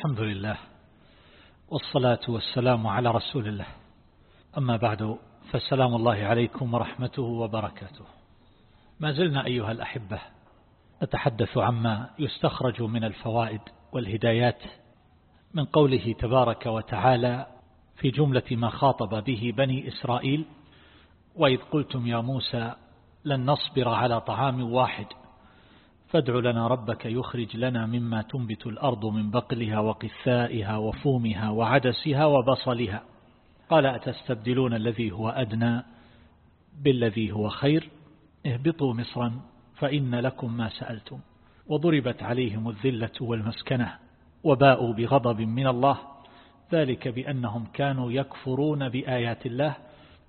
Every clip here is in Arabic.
الحمد لله والصلاة والسلام على رسول الله. أما بعد فالسلام الله عليكم ورحمته وبركاته. ما زلنا أيها الأحبة نتحدث عما يستخرج من الفوائد والهدايات من قوله تبارك وتعالى في جملة ما خاطب به بني إسرائيل وإذ قلتم يا موسى لن نصبر على طعام واحد فادع لنا ربك يخرج لنا مما تنبت الأرض من بقلها وقثائها وفومها وعدسها وبصلها. قال أتستبدلون الذي هو أدنى بالذي هو خير؟ اهبطوا مصرا فإن لكم ما سألتم. وضربت عليهم الذلة والمسكنة وباءوا بغضب من الله. ذلك بأنهم كانوا يكفرون بآيات الله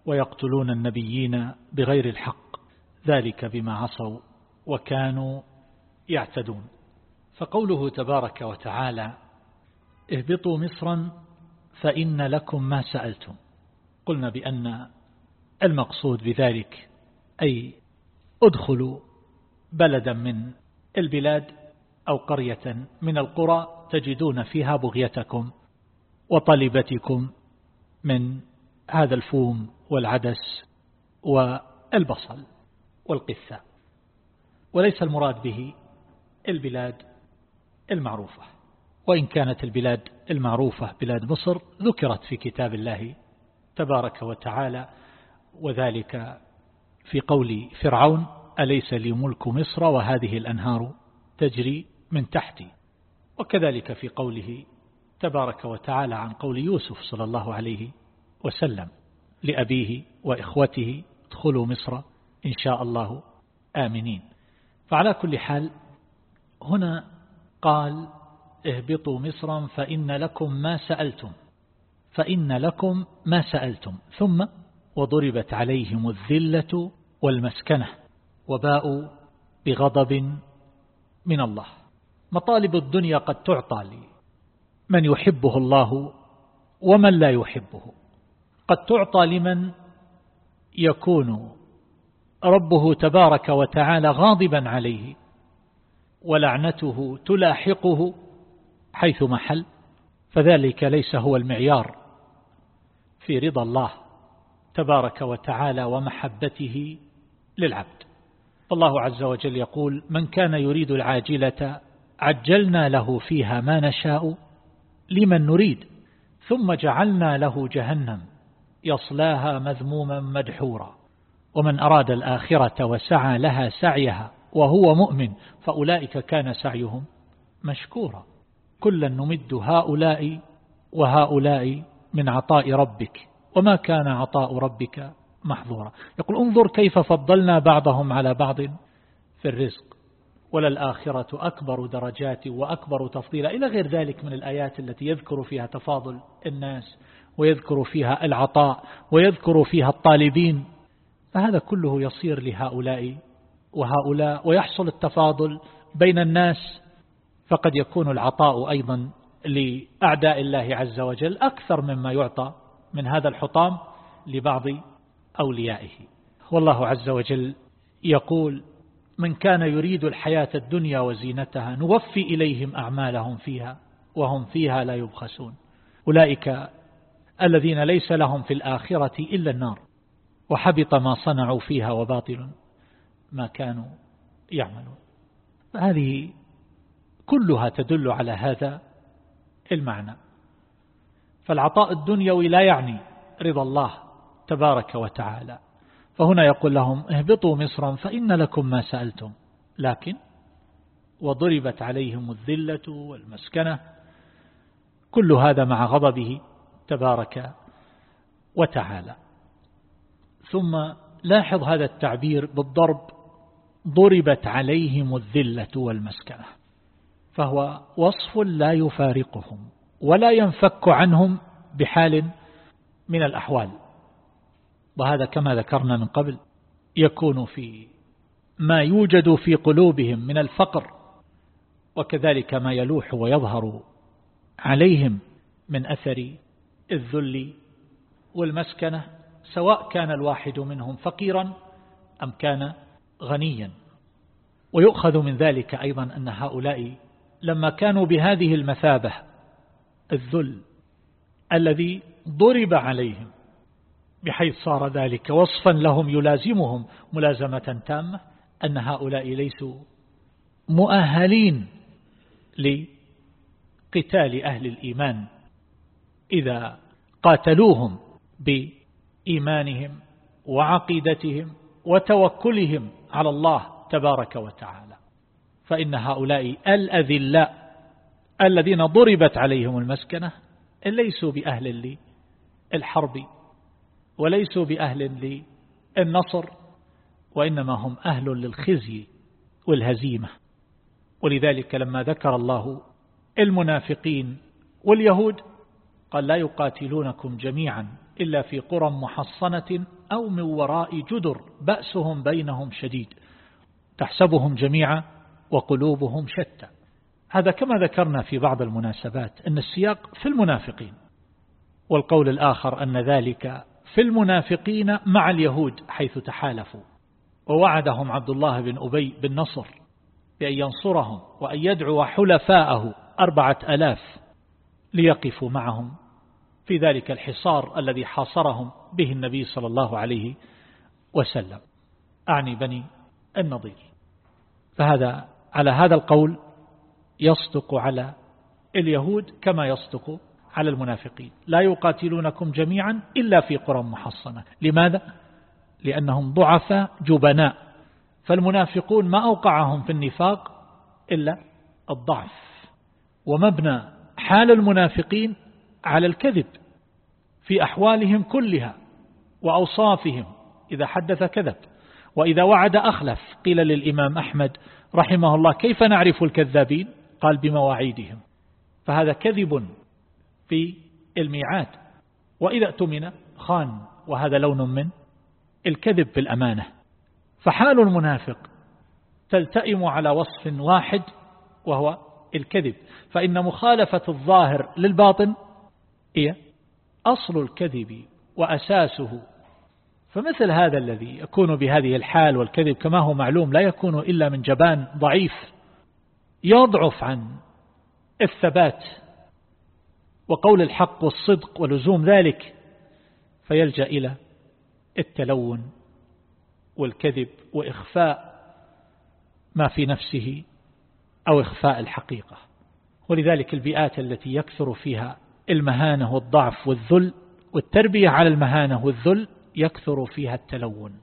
ويقتلون النبيين بغير الحق. ذلك بما عصوا وكانوا يعتدون. فقوله تبارك وتعالى اهبطوا مصرا فإن لكم ما سألتم. قلنا بأن المقصود بذلك أي ادخلوا بلدا من البلاد أو قرية من القرى تجدون فيها بغيتكم وطلبتكم من هذا الفوم والعدس والبصل والقثة وليس المراد به البلاد المعروفة. وإن كانت البلاد المعروفة بلاد مصر ذكرت في كتاب الله تبارك وتعالى وذلك في قول فرعون أليس لي ملك مصر وهذه الأنهار تجري من تحتي؟ وكذلك في قوله تبارك وتعالى عن قول يوسف صلى الله عليه وسلم لأبيه وإخوته ادخلوا مصر إن شاء الله آمنين. فعلى كل حال هنا قال اهبطوا مصرا فإن لكم ما سألتم فإن لكم ما سألتم ثم وضربت عليهم الذلة والمسكنة وباءوا بغضب من الله. مطالب الدنيا قد تعطى لمن يحبه الله ومن لا يحبه. قد تعطى لمن يكون ربه تبارك وتعالى غاضبا عليه. ولعنته تلاحقه حيث محل فذلك ليس هو المعيار في رضا الله تبارك وتعالى ومحبته للعبد. الله عز وجل يقول من كان يريد العاجلة عجلنا له فيها ما نشاء لمن نريد ثم جعلنا له جهنم يصلاها مذموما مدحورا ومن أراد الآخرة وسعى لها سعيها وهو مؤمن فأولئك كان سعيهم مشكورا. كلا نمد هؤلاء وهؤلاء من عطاء ربك وما كان عطاء ربك محظورا. يقول انظر كيف فضلنا بعضهم على بعض في الرزق وللآخرة أكبر درجات وأكبر تفضيلا. إلى غير ذلك من الآيات التي يذكر فيها تفاضل الناس ويذكر فيها العطاء ويذكر فيها الطالبين فهذا كله يصير لهؤلاء وهؤلاء ويحصل التفاضل بين الناس فقد يكون العطاء أيضا لأعداء الله عز وجل أكثر مما يعطى من هذا الحطام لبعض أوليائه. والله عز وجل يقول من كان يريد الحياة الدنيا وزينتها نوفي إليهم أعمالهم فيها وهم فيها لا يبخسون. أولئك الذين ليس لهم في الآخرة إلا النار وحبط ما صنعوا فيها وباطل. ما كانوا يعملون. هذه كلها تدل على هذا المعنى. فالعطاء الدنيوي لا يعني رضا الله تبارك وتعالى. فهنا يقول لهم اهبطوا مصرا فإن لكم ما سألتم. لكن وضربت عليهم الذلة والمسكنة. كل هذا مع غضبه تبارك وتعالى. ثم لاحظ هذا التعبير بالضرب ضربت عليهم الذلة والمسكنة فهو وصف لا يفارقهم ولا ينفك عنهم بحال من الأحوال. وهذا كما ذكرنا من قبل يكون في ما يوجد في قلوبهم من الفقر وكذلك ما يلوح ويظهر عليهم من أثر الذل والمسكنة سواء كان الواحد منهم فقيرا أم كان غنيا. ويؤخذ من ذلك أيضا أن هؤلاء لما كانوا بهذه المثابة الذل الذي ضرب عليهم بحيث صار ذلك وصفا لهم يلازمهم ملازمة تامة أن هؤلاء ليسوا مؤهلين لقتال أهل الإيمان إذا قاتلوهم بإيمانهم وعقيدتهم وتوكلهم على الله تبارك وتعالى. فإن هؤلاء الأذلاء الذين ضربت عليهم المسكنة ليسوا بأهل للحرب وليسوا بأهل للنصر وإنما هم أهل للخزي والهزيمة. ولذلك لما ذكر الله المنافقين واليهود قال لا يقاتلونكم جميعا إلا في قرى محصنة أو من وراء جدر بأسهم بينهم شديد. تحسبهم جميعا وقلوبهم شتى. هذا كما ذكرنا في بعض المناسبات أن السياق في المنافقين. والقول الآخر أن ذلك في المنافقين مع اليهود حيث تحالفوا. ووعدهم عبد الله بن أبي بالنصر بأن ينصرهم وأن يدعو حلفاءه أربعة ألاف ليقفوا معهم. في ذلك الحصار الذي حاصرهم به النبي صلى الله عليه وسلم. أعني بني النضير. فهذا على هذا القول يصدق على اليهود كما يصدق على المنافقين. لا يقاتلونكم جميعا إلا في قرى محصنة. لماذا؟ لأنهم ضعفاء جبناء. فالمنافقون ما أوقعهم في النفاق إلا الضعف. ومبنى حال المنافقين على الكذب. في أحوالهم كلها وأوصافهم إذا حدث كذب وإذا وعد أخلف قيل للإمام أحمد رحمه الله كيف نعرف الكذابين؟ قال بمواعيدهم. فهذا كذب في الميعاد. وإذا اؤتمن خان وهذا لون من الكذب في الأمانة. فحال المنافق تلتئم على وصف واحد وهو الكذب. فإن مخالفة الظاهر للباطن هي أصل الكذب وأساسه. فمثل هذا الذي يكون بهذه الحال والكذب كما هو معلوم لا يكون إلا من جبان ضعيف يضعف عن الثبات وقول الحق والصدق ولزوم ذلك فيلجأ إلى التلون والكذب وإخفاء ما في نفسه أو إخفاء الحقيقة. ولذلك البيئات التي يكثر فيها المهانة والضعف والذل والتربية على المهانة والذل يكثر فيها التلون.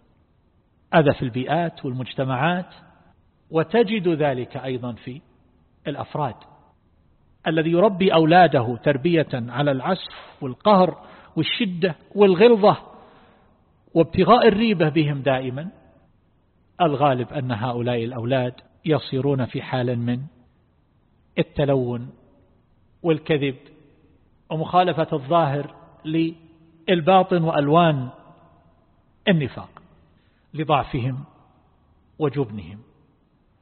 هذا في البيئات والمجتمعات وتجد ذلك أيضا في الأفراد. الذي يربي أولاده تربية على العسف والقهر والشدة والغلظة وابتغاء الريبة بهم دائما الغالب أن هؤلاء الأولاد يصيرون في حال من التلون والكذب ومخالفة الظاهر للباطن وألوان النفاق لضعفهم وجبنهم.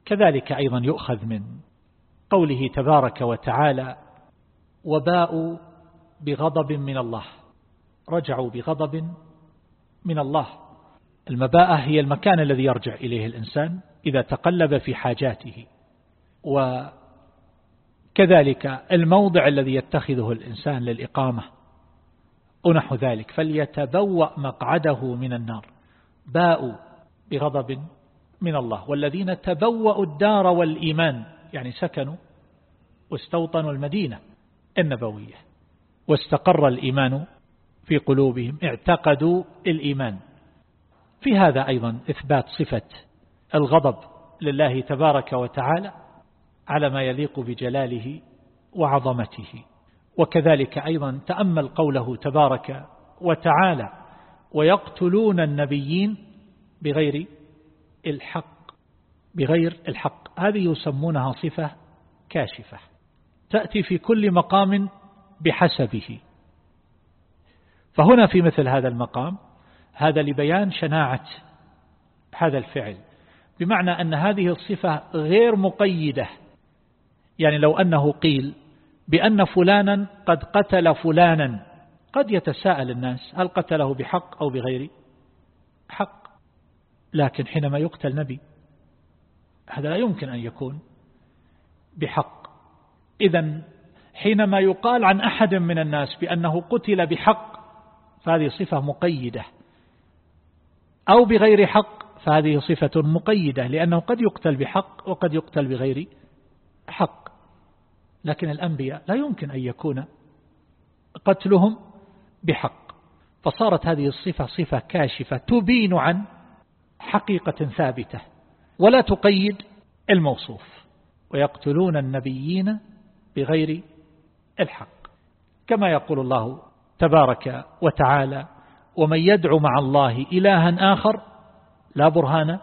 كذلك أيضا يؤخذ من قوله تبارك وتعالى وباءوا بغضب من الله. رجعوا بغضب من الله. المباءة هي المكان الذي يرجع إليه الإنسان إذا تقلب في حاجاته وكذلك الموضع الذي يتخذه الإنسان للإقامة ونحو ذلك فليتبوأ مقعده من النار. باءوا بغضب من الله. والذين تبوأوا الدار والإيمان يعني سكنوا واستوطنوا المدينة النبوية واستقر الإيمان في قلوبهم اعتقدوا الإيمان. في هذا أيضا إثبات صفة الغضب لله تبارك وتعالى على ما يليق بجلاله وعظمته. وكذلك أيضا تأمل قوله تبارك وتعالى ويقتلون النبيين بغير الحق بغير الحق. هذه يسمونها صفة كاشفة. تأتي في كل مقام بحسبه. فهنا في مثل هذا المقام هذا لبيان شناعة هذا الفعل. بمعنى أن هذه الصفة غير مقيدة. يعني لو أنه قيل بأن فلانا قد قتل فلانا قد يتساءل الناس هل قتله بحق أو بغير؟ حق لكن حينما يقتل نبي هذا لا يمكن أن يكون بحق. إذا حينما يقال عن أحد من الناس بأنه قتل بحق فهذه صفة مقيدة. أو بغير حق فهذه صفة مقيدة لأنه قد يقتل بحق وقد يقتل بغير حق. لكن الأنبياء لا يمكن أن يكون قتلهم بحق. فصارت هذه الصفة صفة كاشفة تبين عن حقيقة ثابتة ولا تقيد الموصوف ويقتلون النبيين بغير الحق. كما يقول الله تبارك وتعالى ومن يدعو مع الله إلها آخر لا برهان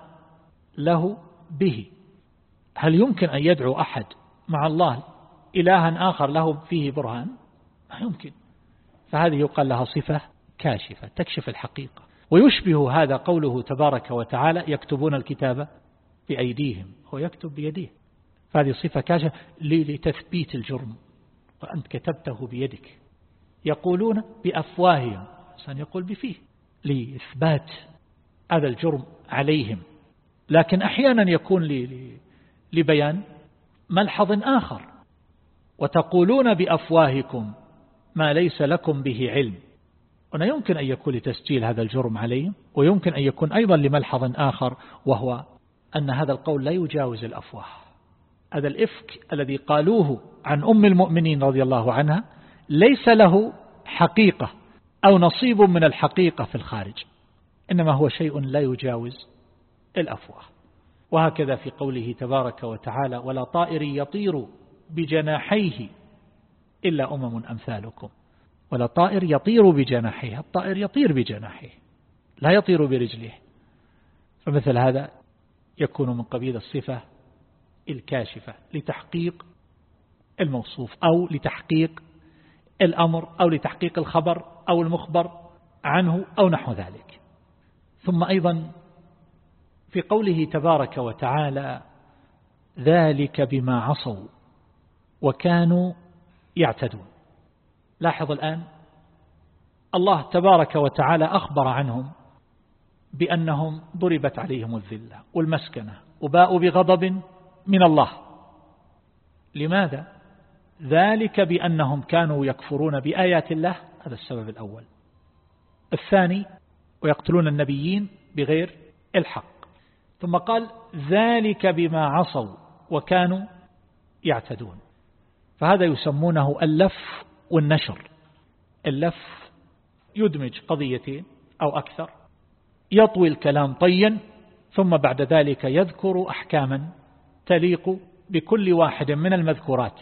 له به. هل يمكن أن يدعو أحد مع الله إلها آخر له فيه برهان؟ ما يمكن. فهذه يقال لها صفة كاشفة تكشف الحقيقة. ويشبه هذا قوله تبارك وتعالى يكتبون الكتاب بأيديهم هو يكتب بيديه فهذه صفة كاشفة لتثبيت الجرم. وأنت كتبته بيدك. يقولون بأفواههم إنسان يقول بفيه لإثبات هذا الجرم عليهم. لكن أحيانا يكون لبيان ملحظ آخر. وتقولون بأفواهكم ما ليس لكم به علم. هنا يمكن أن يكون لتسجيل هذا الجرم عليهم ويمكن أن يكون أيضا لملحظ آخر وهو أن هذا القول لا يجاوز الأفواه. هذا الإفك الذي قالوه عن أم المؤمنين رضي الله عنها ليس له حقيقة أو نصيب من الحقيقة في الخارج إنما هو شيء لا يجاوز الأفواه. وهكذا في قوله تبارك وتعالى ولا طائر يطير بجناحيه إلا أمم أمثالكم. ولا طائر يطير بجناحيه الطائر يطير بجناحيه لا يطير برجله. فمثل هذا يكون من قبيل الصفة الكاشفة لتحقيق الموصوف أو لتحقيق الأمر أو لتحقيق الخبر أو المخبر عنه أو نحو ذلك. ثم أيضا في قوله تبارك وتعالى ذلك بما عصوا وكانوا يعتدون. لاحظ الآن الله تبارك وتعالى أخبر عنهم بأنهم ضربت عليهم الذلة والمسكنة وباءوا بغضب من الله. لماذا؟ ذلك بأنهم كانوا يكفرون بآيات الله. هذا السبب الأول. الثاني ويقتلون النبيين بغير الحق. ثم قال ذلك بما عصوا وكانوا يعتدون. فهذا يسمونه اللف والنشر. اللف يدمج قضيتين أو أكثر يطوي الكلام طيا ثم بعد ذلك يذكر أحكاما تليق بكل واحد من المذكورات.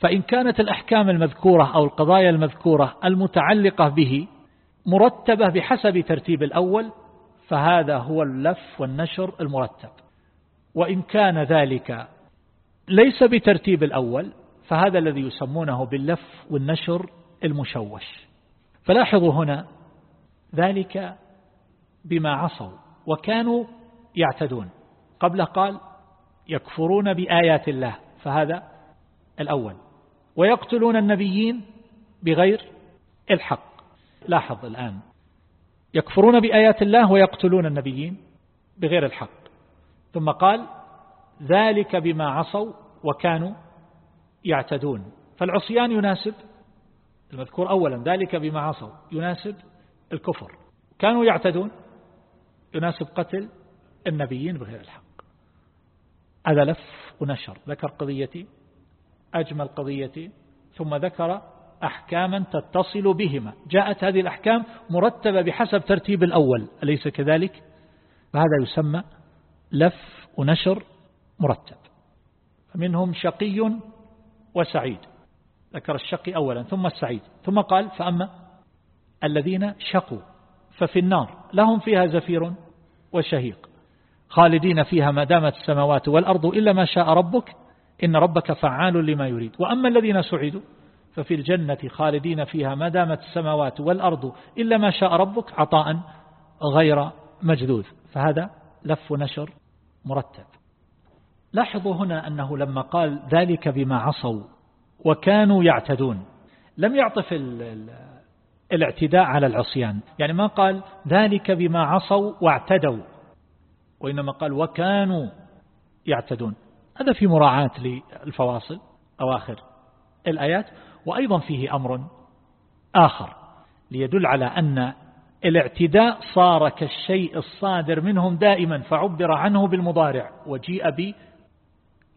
فإن كانت الأحكام المذكورة أو القضايا المذكورة المتعلقة به مرتبة بحسب ترتيب الأول فهذا هو اللف والنشر المرتب. وإن كان ذلك ليس بترتيب الأول فهذا الذي يسمونه باللف والنشر المشوش. فلاحظوا هنا ذلك بما عصوا وكانوا يعتدون. قبل قال يكفرون بآيات الله. فهذا الأول. ويقتلون النبيين بغير الحق. لاحظ الآن يكفرون بآيات الله ويقتلون النبيين بغير الحق. ثم قال ذلك بما عصوا وكانوا يعتدون. فالعصيان يناسب المذكور أولا ذلك بما عصوا يناسب الكفر. كانوا يعتدون يناسب قتل النبيين بغير الحق. هذا لف ونشر ذكر قضيتي أجمل قضيتي ثم ذكر أحكاما تتصل بهما. جاءت هذه الأحكام مرتبة بحسب ترتيب الأول. أليس كذلك؟ فهذا يسمى لف ونشر مرتب. فمنهم شقي وسعيد. ذكر الشقي أولا ثم السعيد. ثم قال فأما الذين شقوا ففي النار. لهم فيها زفير وشهيق. خالدين فيها ما دامت السماوات والأرض إلا ما شاء ربك إن ربك فعال لما يريد. وأما الذين سعدوا ففي الجنة خالدين فيها ما دامت السماوات والأرض إلا ما شاء ربك عطاء غير مجذوذ. فهذا لف نشر مرتب. لاحظوا هنا أنه لما قال ذلك بما عصوا وكانوا يعتدون لم يعطف الاعتداء على العصيان. يعني ما قال ذلك بما عصوا واعتدوا وإنما قال وكانوا يعتدون. هذا في مراعاة للفواصل أواخر الآيات. وأيضا فيه أمر آخر ليدل على أن الاعتداء صار كالشيء الصادر منهم دائما فعبر عنه بالمضارع وجيء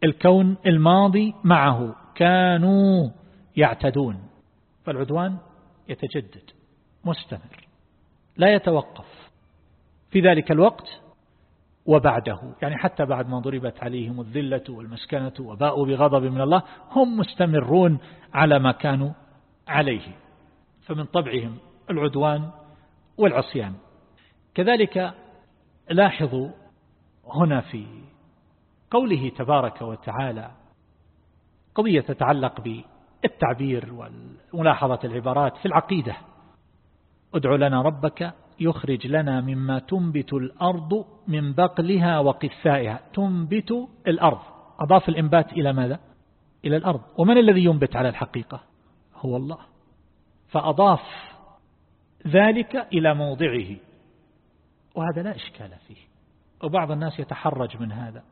بالكون الماضي معه كانوا يعتدون. فالعدوان يتجدد مستمر لا يتوقف. في ذلك الوقت وبعده. يعني حتى بعد ما ضربت عليهم الذلة والمسكنة وباءوا بغضب من الله هم مستمرون على ما كانوا عليه. فمن طبعهم العدوان والعصيان. كذلك لاحظوا هنا في قوله تبارك وتعالى قضية تتعلق بالتعبير وملاحظة العبارات في العقيدة. ادع لنا ربك يخرج لنا مما تنبت الأرض من بقلها وقثائها. تنبت الأرض. أضاف الإنبات إلى ماذا؟ إلى الأرض. ومن الذي ينبت على الحقيقة؟ هو الله. فأضاف ذلك إلى موضعه. وهذا لا إشكال فيه. وبعض الناس يتحرج من هذا.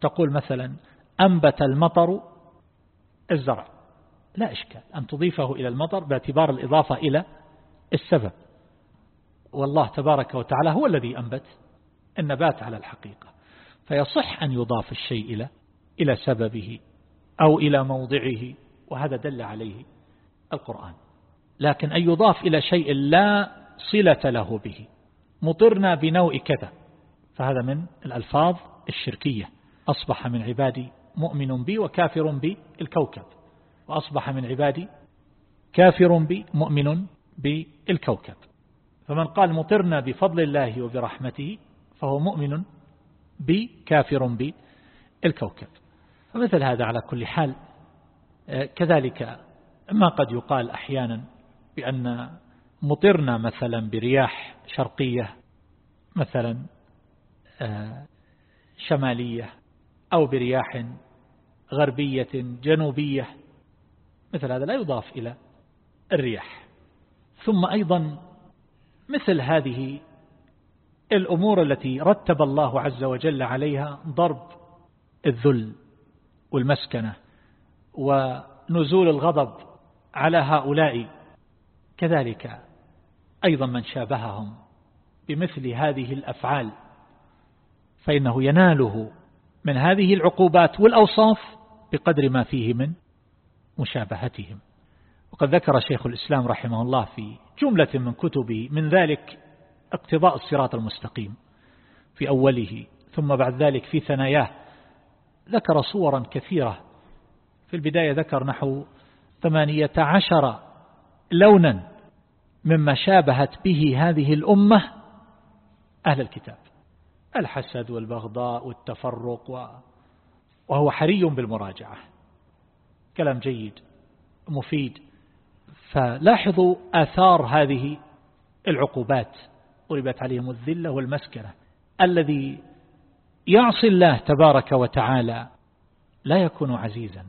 تقول مثلا أنبت المطر الزرع. لا إشكال. أن تضيفه إلى المطر باعتبار الإضافة إلى السبب. والله تبارك وتعالى هو الذي أنبت النبات على الحقيقة. فيصح أن يضاف الشيء إلى إلى سببه أو إلى موضعه وهذا دل عليه القرآن. لكن أن يضاف إلى شيء لا صلة له به مطرنا بنوء كذا فهذا من الألفاظ الشركية. أصبح من عبادي مؤمن بي وكافر بي الكوكب. وأصبح من عبادي كافر بي مؤمن بالكوكب فمن قال مطرنا بفضل الله وبرحمته فهو مؤمن بكافر بالكوكب فمثل هذا على كل حال آه، كذلك ما قد يقال أحيانا بأن مطرنا مثلا برياح شرقية مثلا آه، شمالية أو برياح غربية جنوبية مثل هذا لا يضاف إلى الرياح. ثم أيضا مثل هذه الأمور التي رتب الله عز وجل عليها ضرب الذل والمسكنة ونزول الغضب على هؤلاء. كذلك أيضا من شابههم بمثل هذه الأفعال فإنه يناله من هذه العقوبات والأوصاف بقدر ما فيه من مشابهتهم. وقد ذكر شيخ الإسلام رحمه الله في جملة من كتبه من ذلك اقتضاء الصراط المستقيم في أوله ثم بعد ذلك في ثناياه ذكر صورا كثيرة. في البداية ذكر نحو ثمانية عشر لونا مما شابهت به هذه الأمة أهل الكتاب الحسد والبغضاء والتفرق وهو حري بالمراجعة. كلام جيد مفيد فلاحظوا آثار هذه العقوبات ضربت عليهم الذلة والمسكنة الذي يعصي الله تبارك وتعالى لا يكون عزيزا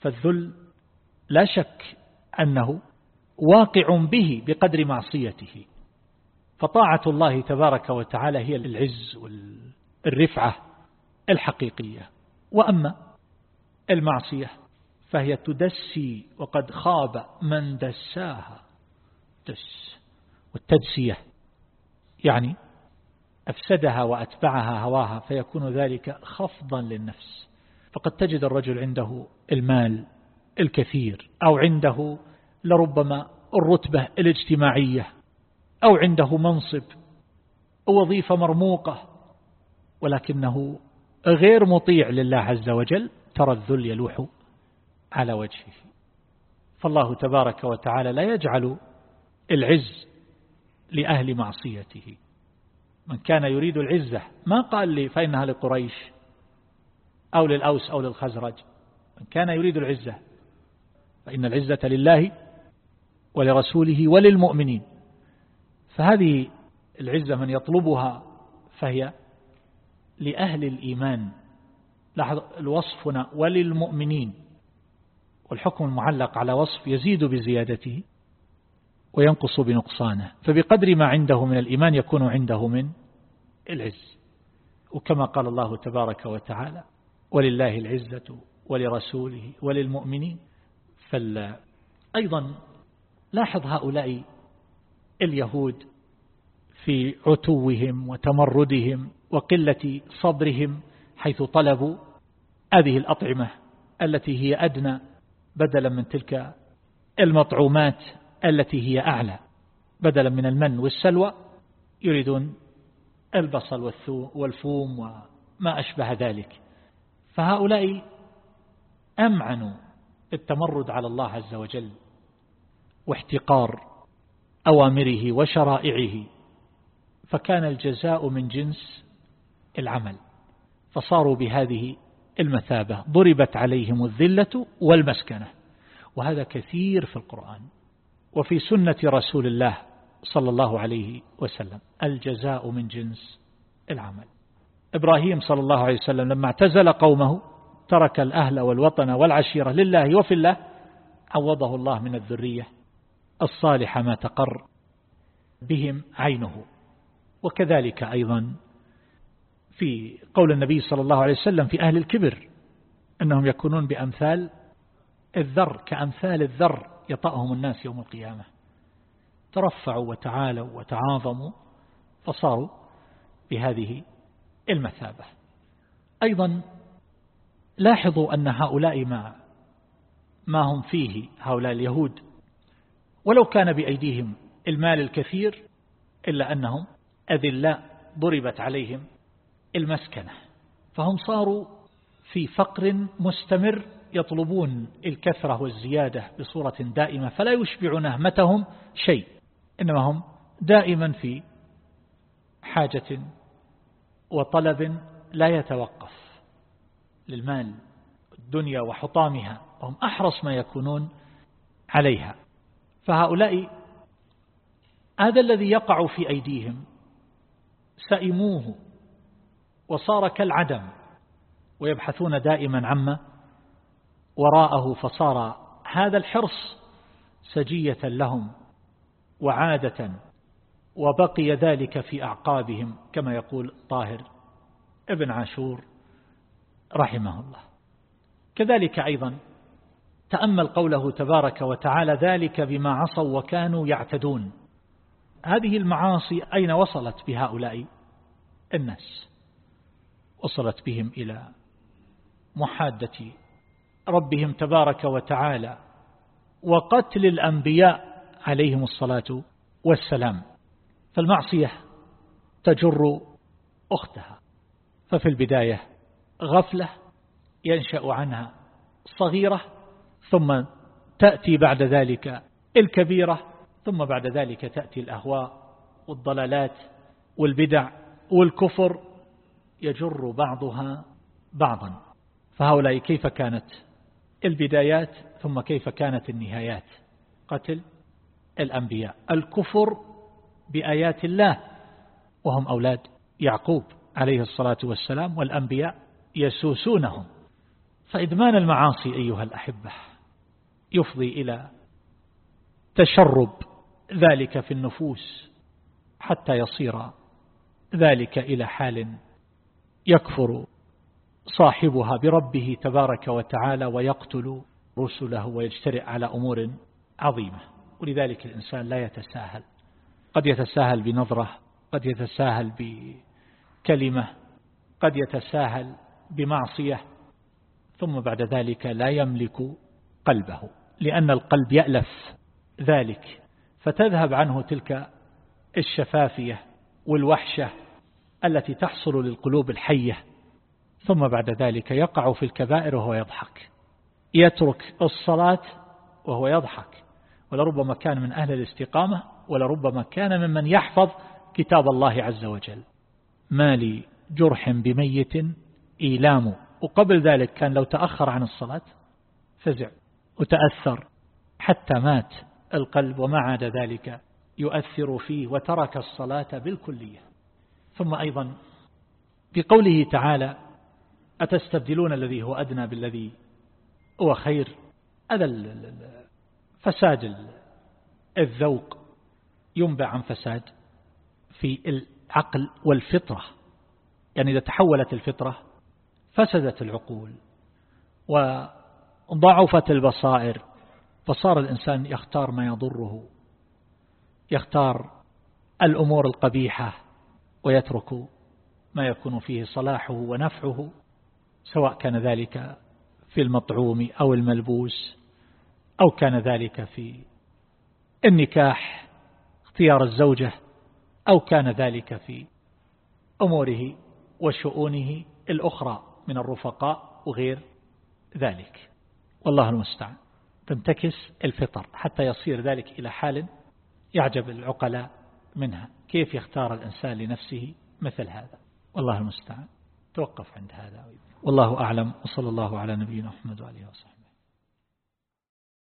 فالذل لا شك أنه واقع به بقدر معصيته. فطاعة الله تبارك وتعالى هي العز والرفعة الحقيقية. وأما المعصية فهي تدسي وقد خاب من دساها. دس. والتدسية يعني أفسدها وأتبعها هواها فيكون ذلك خفضا للنفس. فقد تجد الرجل عنده المال الكثير أو عنده لربما الرتبة الاجتماعية أو عنده منصب أو وظيفة مرموقة ولكنه غير مطيع لله عز وجل. ترى الذل يلوح على وجهه. فالله تبارك وتعالى لا يجعل العز لأهل معصيته. من كان يريد العزة ما قال لي فإنها لقريش أو للأوس أو للخزرج. من كان يريد العزة فإن العزة لله ولرسوله وللمؤمنين. فهذه العزة من يطلبها فهي لأهل الإيمان. لاحظ الوصف هنا وللمؤمنين. والحكم المعلق على وصف يزيد بزيادته وينقص بنقصانه فبقدر ما عنده من الإيمان يكون عنده من العز. وكما قال الله تبارك وتعالى ولله العزة ولرسوله وللمؤمنين أيضا لاحظ هؤلاء اليهود في عتوهم وتمردهم وقلة صبرهم حيث طلبوا هذه الأطعمة التي هي أدنى بدلا من تلك المطعومات التي هي أعلى بدلا من المن والسلوى يريدون البصل والفوم وما أشبه ذلك. فهؤلاء أمعنوا التمرد على الله عز وجل واحتقار أوامره وشرائعه. فكان الجزاء من جنس العمل فصاروا بهذه المثابة ضربت عليهم الذلة والمسكنة. وهذا كثير في القرآن وفي سنة رسول الله صلى الله عليه وسلم الجزاء من جنس العمل. إبراهيم صلى الله عليه وسلم لما اعتزل قومه ترك الأهل والوطن والعشيرة لله وفي الله عوضه الله من الذرية الصالحة ما تقر بهم عينه. وكذلك أيضا في قول النبي صلى الله عليه وسلم في أهل الكبر أنهم يكونون بأمثال الذر كأمثال الذر يطأهم الناس يوم القيامة. ترفعوا وتعالوا وتعاظموا فصاروا بهذه المثابة. أيضا لاحظوا أن هؤلاء ما ما هم فيه هؤلاء اليهود. ولو كان بأيديهم المال الكثير إلا أنهم أذلاء ضربت عليهم. المسكنة فهم صاروا في فقر مستمر يطلبون الكثرة والزيادة بصورة دائمة فلا يشبع نهمتهم شيء إنما هم دائما في حاجة وطلب لا يتوقف للمال الدنيا وحطامها وهم أحرص ما يكونون عليها. فهؤلاء هذا الذي يقع في أيديهم سئموه وصار كالعدم ويبحثون دائما عما وراءه فصار هذا الحرص سجية لهم وعادة وبقي ذلك في أعقابهم كما يقول طاهر ابن عاشور رحمه الله. كذلك أيضا تأمل قوله تبارك وتعالى ذلك بما عصوا وكانوا يعتدون. هذه المعاصي أين وصلت بهؤلاء الناس؟ وصلت بهم إلى محادة ربهم تبارك وتعالى وقتل الأنبياء عليهم الصلاة والسلام. فالمعصية تجر أختها. ففي البداية غفلة ينشأ عنها صغيرة ثم تأتي بعد ذلك الكبيرة ثم بعد ذلك تأتي الأهواء والضلالات والبدع والكفر يجر بعضها بعضا. فهؤلاء كيف كانت؟ البدايات ثم كيف كانت النهايات؟ قتل الأنبياء. الكفر بآيات الله. وهم أولاد يعقوب عليه الصلاة والسلام والأنبياء يسوسونهم. فإدمان المعاصي أيها الأحبة يفضي إلى تشرب ذلك في النفوس حتى يصير ذلك إلى حال يكفر صاحبها بربه تبارك وتعالى ويقتل رسله ويجترئ على أمور عظيمة. ولذلك الإنسان لا يتساهل. قد يتساهل بنظرة قد يتساهل بكلمة قد يتساهل بمعصية ثم بعد ذلك لا يملك قلبه. لأن القلب يألف ذلك فتذهب عنه تلك الشفافية والوحشة التي تحصل للقلوب الحية ثم بعد ذلك يقع في الكبائر وهو يضحك. يترك الصلاة وهو يضحك. ولربما كان من أهل الاستقامة ولربما كان ممن يحفظ كتاب الله عز وجل. ما لي جرح بميت إيلام. وقبل ذلك كان لو تأخر عن الصلاة فزع وتأثر. حتى مات القلب وما عاد ذلك يؤثر فيه وترك الصلاة بالكلية. ثم أيضا بقوله تعالى أتستبدلون الذي هو أدنى بالذي هو خير؟ هذا فساد الذوق ينبع عن فساد في العقل والفطرة. يعني إذا تحولت الفطرة فسدت العقول وضعفت البصائر فصار الإنسان يختار ما يضره يختار الأمور القبيحة ويترك ما يكون فيه صلاحه ونفعه سواء كان ذلك في المطعوم أو الملبوس أو كان ذلك في النكاح اختيار الزوجة أو كان ذلك في أموره وشؤونه الأخرى من الرفقاء وغير ذلك. والله المستعان. تنتكس الفطر حتى يصير ذلك إلى حال يعجب العقلاء منها. كيف يختار الإنسان لنفسه مثل هذا؟ والله المستعان. توقف عند هذا. والله أعلم. وصلى الله على نبينا محمد وعليه وسلم